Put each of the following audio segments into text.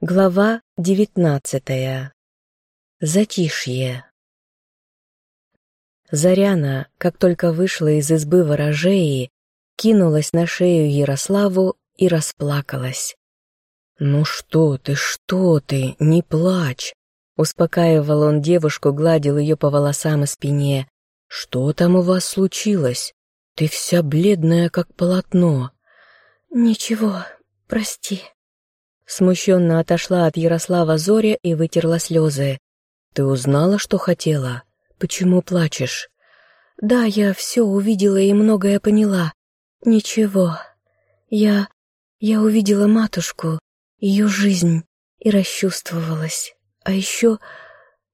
Глава девятнадцатая. Затишье. Заряна, как только вышла из избы ворожеи, кинулась на шею Ярославу и расплакалась. «Ну что ты, что ты, не плачь!» Успокаивал он девушку, гладил ее по волосам и спине. «Что там у вас случилось? Ты вся бледная, как полотно». «Ничего, прости», Смущенно отошла от Ярослава Зоря и вытерла слезы. «Ты узнала, что хотела? Почему плачешь?» «Да, я все увидела и многое поняла. Ничего. Я... я увидела матушку, ее жизнь, и расчувствовалась. А еще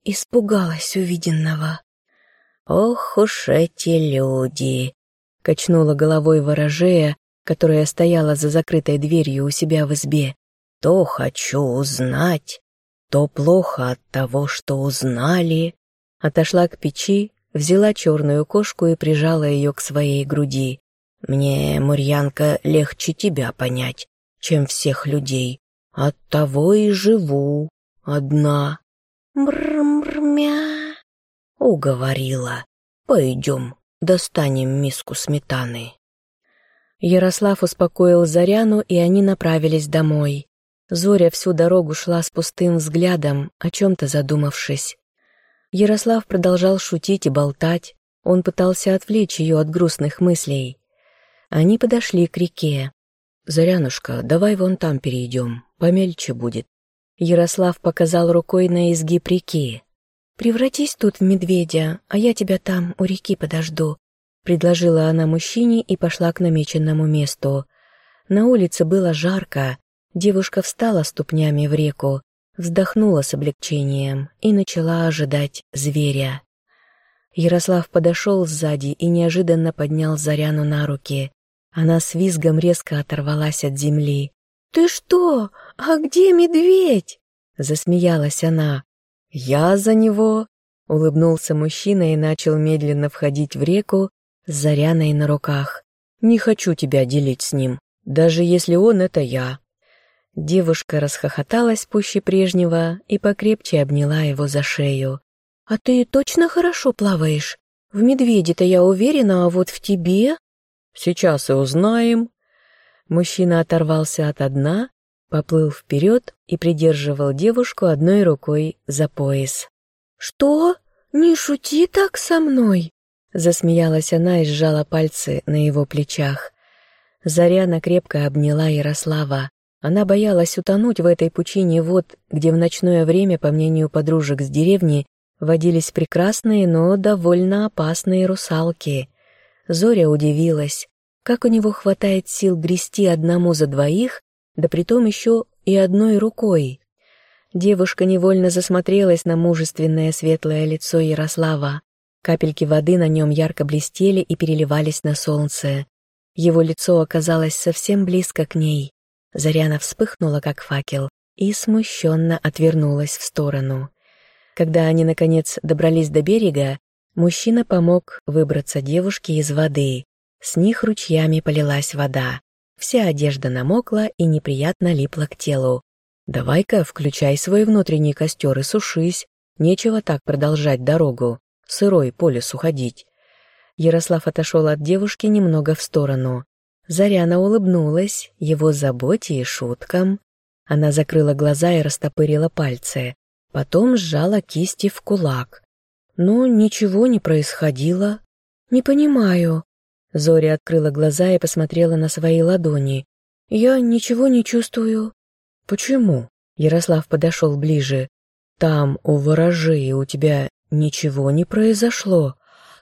испугалась увиденного». «Ох уж эти люди!» — качнула головой ворожея, которая стояла за закрытой дверью у себя в избе. То хочу узнать, то плохо от того, что узнали. Отошла к печи, взяла черную кошку и прижала ее к своей груди. Мне, Мурьянка, легче тебя понять, чем всех людей. От того и живу одна. Мр-мр-мя. Уговорила. Пойдем, достанем миску сметаны. Ярослав успокоил Заряну, и они направились домой. Зоря всю дорогу шла с пустым взглядом, о чем-то задумавшись. Ярослав продолжал шутить и болтать, он пытался отвлечь ее от грустных мыслей. Они подошли к реке. «Зарянушка, давай вон там перейдем, помельче будет». Ярослав показал рукой на изгиб реки. «Превратись тут в медведя, а я тебя там, у реки, подожду», — предложила она мужчине и пошла к намеченному месту. На улице было жарко, Девушка встала ступнями в реку, вздохнула с облегчением и начала ожидать зверя. Ярослав подошел сзади и неожиданно поднял Заряну на руки. Она с визгом резко оторвалась от земли. «Ты что? А где медведь?» Засмеялась она. «Я за него!» Улыбнулся мужчина и начал медленно входить в реку с Заряной на руках. «Не хочу тебя делить с ним, даже если он — это я. Девушка расхохоталась пуще прежнего и покрепче обняла его за шею. «А ты точно хорошо плаваешь? В медведе-то я уверена, а вот в тебе...» «Сейчас и узнаем». Мужчина оторвался от дна, поплыл вперед и придерживал девушку одной рукой за пояс. «Что? Не шути так со мной!» Засмеялась она и сжала пальцы на его плечах. Заряна крепко обняла Ярослава. Она боялась утонуть в этой пучине вод, где в ночное время, по мнению подружек с деревни, водились прекрасные, но довольно опасные русалки. Зоря удивилась, как у него хватает сил грести одному за двоих, да притом еще и одной рукой. Девушка невольно засмотрелась на мужественное светлое лицо Ярослава. Капельки воды на нем ярко блестели и переливались на солнце. Его лицо оказалось совсем близко к ней. Заряна вспыхнула, как факел, и смущенно отвернулась в сторону. Когда они, наконец, добрались до берега, мужчина помог выбраться девушке из воды. С них ручьями полилась вода. Вся одежда намокла и неприятно липла к телу. «Давай-ка включай свой внутренний костер и сушись. Нечего так продолжать дорогу. Сырой по лесу ходить». Ярослав отошел от девушки немного в сторону. Заряна улыбнулась его заботе и шуткам. Она закрыла глаза и растопырила пальцы. Потом сжала кисти в кулак. Но ничего не происходило. «Не понимаю». Зори открыла глаза и посмотрела на свои ладони. «Я ничего не чувствую». «Почему?» Ярослав подошел ближе. «Там, у ворожей, у тебя ничего не произошло».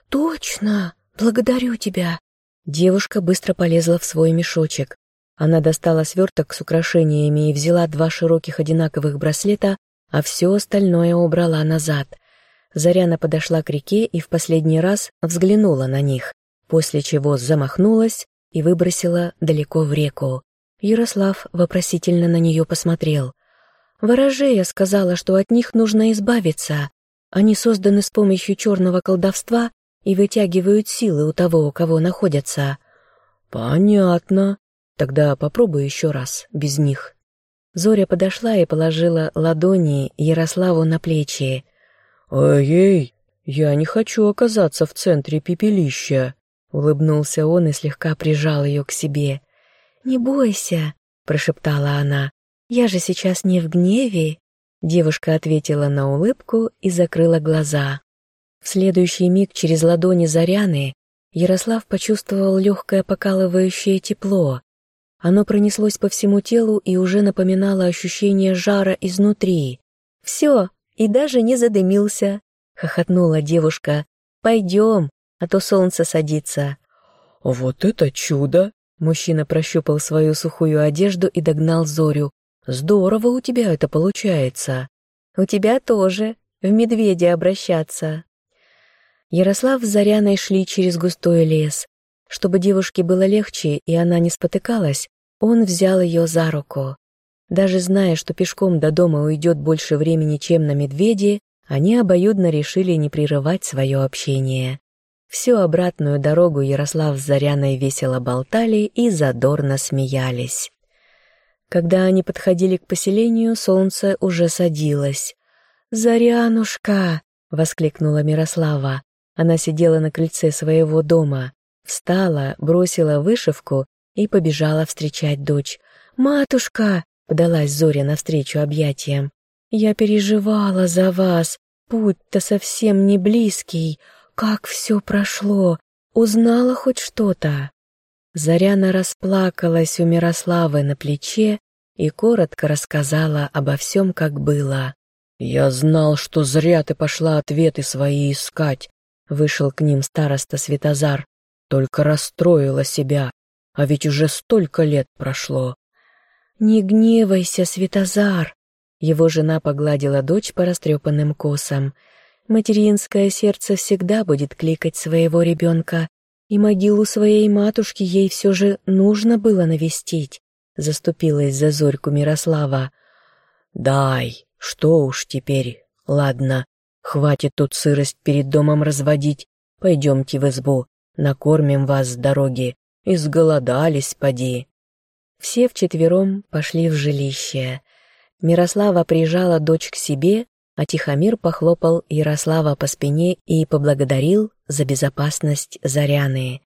«Точно! Благодарю тебя!» Девушка быстро полезла в свой мешочек. Она достала сверток с украшениями и взяла два широких одинаковых браслета, а все остальное убрала назад. Заряна подошла к реке и в последний раз взглянула на них, после чего замахнулась и выбросила далеко в реку. Ярослав вопросительно на нее посмотрел. Ворожея сказала, что от них нужно избавиться. Они созданы с помощью черного колдовства и вытягивают силы у того, у кого находятся. Понятно. Тогда попробуй еще раз, без них. Зоря подошла и положила ладони Ярославу на плечи. «Ой-ей, я не хочу оказаться в центре пепелища», — улыбнулся он и слегка прижал ее к себе. «Не бойся», — прошептала она, — «я же сейчас не в гневе». Девушка ответила на улыбку и закрыла глаза. В следующий миг через ладони Заряны Ярослав почувствовал легкое покалывающее тепло. Оно пронеслось по всему телу и уже напоминало ощущение жара изнутри. «Все, и даже не задымился», — хохотнула девушка. «Пойдем, а то солнце садится». «Вот это чудо!» Мужчина прощупал свою сухую одежду и догнал Зорю. «Здорово у тебя это получается». «У тебя тоже. В медведя обращаться». Ярослав с Заряной шли через густой лес. Чтобы девушке было легче и она не спотыкалась, он взял ее за руку. Даже зная, что пешком до дома уйдет больше времени, чем на медведе, они обоюдно решили не прерывать свое общение. Всю обратную дорогу Ярослав с Заряной весело болтали и задорно смеялись. Когда они подходили к поселению, солнце уже садилось. «Зарянушка!» — воскликнула Мирослава. Она сидела на крыльце своего дома, встала, бросила вышивку и побежала встречать дочь. «Матушка!» — подалась Зоря навстречу объятиям. «Я переживала за вас. Путь-то совсем не близкий. Как все прошло? Узнала хоть что-то?» Заряна расплакалась у Мирославы на плече и коротко рассказала обо всем, как было. «Я знал, что зря ты пошла ответы свои искать», — вышел к ним староста Светозар. «Только расстроила себя, а ведь уже столько лет прошло». «Не гневайся, Светозар!» Его жена погладила дочь по растрепанным косам — Материнское сердце всегда будет кликать своего ребенка, и могилу своей матушки ей все же нужно было навестить, заступилась за Зорьку Мирослава. «Дай, что уж теперь, ладно, хватит тут сырость перед домом разводить, пойдемте в избу, накормим вас с дороги, изголодались, поди». Все вчетвером пошли в жилище. Мирослава прижала дочь к себе, а Тихомир похлопал Ярослава по спине и поблагодарил за безопасность Заряны.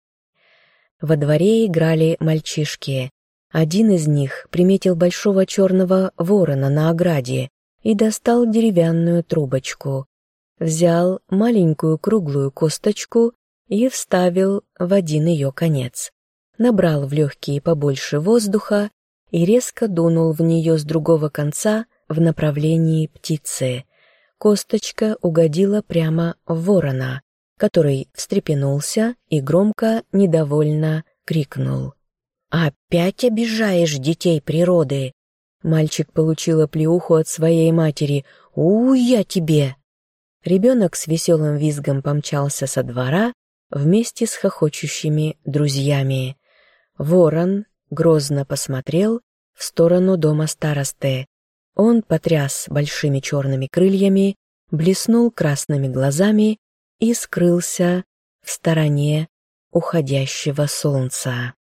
Во дворе играли мальчишки. Один из них приметил большого черного ворона на ограде и достал деревянную трубочку. Взял маленькую круглую косточку и вставил в один ее конец. Набрал в легкие побольше воздуха и резко дунул в нее с другого конца в направлении птицы — косточка угодила прямо в ворона, который встрепенулся и громко, недовольно крикнул. «Опять обижаешь детей природы!» Мальчик получил оплеуху от своей матери. «У, я тебе!» Ребенок с веселым визгом помчался со двора вместе с хохочущими друзьями. Ворон грозно посмотрел в сторону дома старосты, он потряс большими черными крыльями, блеснул красными глазами и скрылся в стороне уходящего солнца.